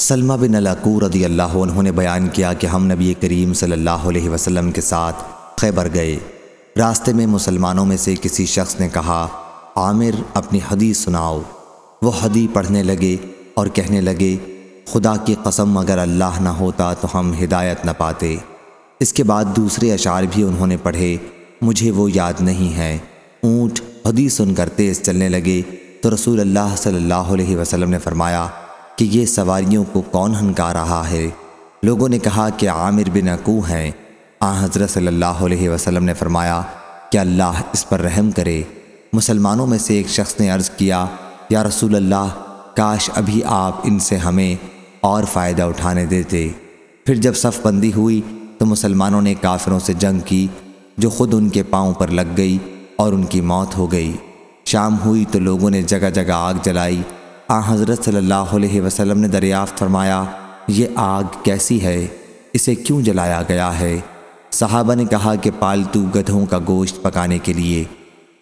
سلمہ بن علاقو رضی اللہ عنہ نے بیان کیا کہ ہم نبی کریم صلی اللہ علیہ وسلم کے ساتھ خیبر گئے۔ راستے میں مسلمانوں میں سے کسی شخص نے کہا، عامر، اپنی حدیث سناؤ۔ وہ حدیث پڑھنے لگے اور کہنے لگے، خدا کی قسم اگر اللہ نہ ہوتا تو ہم ہدایت نہ پاتے۔ اس کے بعد دوسرے اشعار بھی انہوں نے پڑھے، مجھے وہ یاد نہیں ہے۔ اونٹ حدیث سن کر تیز چلنے لگے تو رسول اللہ صلی اللہ علیہ وسلم نے فرمایا کہ یہ سواریوں کو کون ہنکا رہا ہے؟ لوگوں نے کہا کہ عامر بن عقو ہیں۔ آ حضرت صلی اللہ علیہ وسلم نے فرمایا، کہ اللہ اس پر رحم کرے۔ مسلمانوں میں سے ایک شخص نے عرض کیا، یا رسول اللہ، کاش ابھی آپ ان سے ہمیں اور فائدہ اٹھانے دیتے۔ پھر جب صف بندی ہوئی، تو مسلمانوں نے کافروں سے جنگ کی، جو خود ان کے پاؤں پر لگ گئی اور ان کی موت ہو گئی۔ شام ہوئی تو لوگوں نے جگہ جگہ آگ جلائی۔ آ حضرت صلی اللہ علیہ وسلم نے دریافت فرمایا، یہ آگ کیسی ہے؟ اسے کیوں جلایا گیا ہے؟ صحابہ نے کہا کہ پالتو گدھوں کا گوشت پکانے کے لیے۔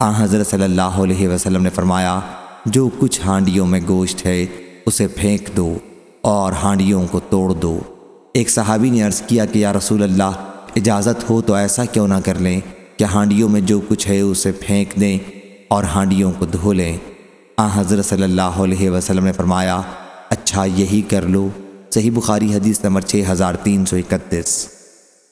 آ حضرت صلی اللہ علیہ وسلم نے فرمایا، جو کچھ ہانڈیوں میں گوشت ہے، اسے پھینک دو اور ہانڈیوں کو توڑ دو۔ ایک صحابی نے عرض کیا کہ، یا رسول اللہ، اجازت ہو تو ایسا کیوں نہ کر لیں کہ ہانڈیوں میں جو کچھ ہے، اسے پھینک دیں اور ہانڈیوں کو دھو لیں؟ آ حضرت صلی اللہ علیہ وسلم نے فرمایا اچھا یہی کر لو۔ صحیح بخاری حدیث نمبر 6331